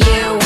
you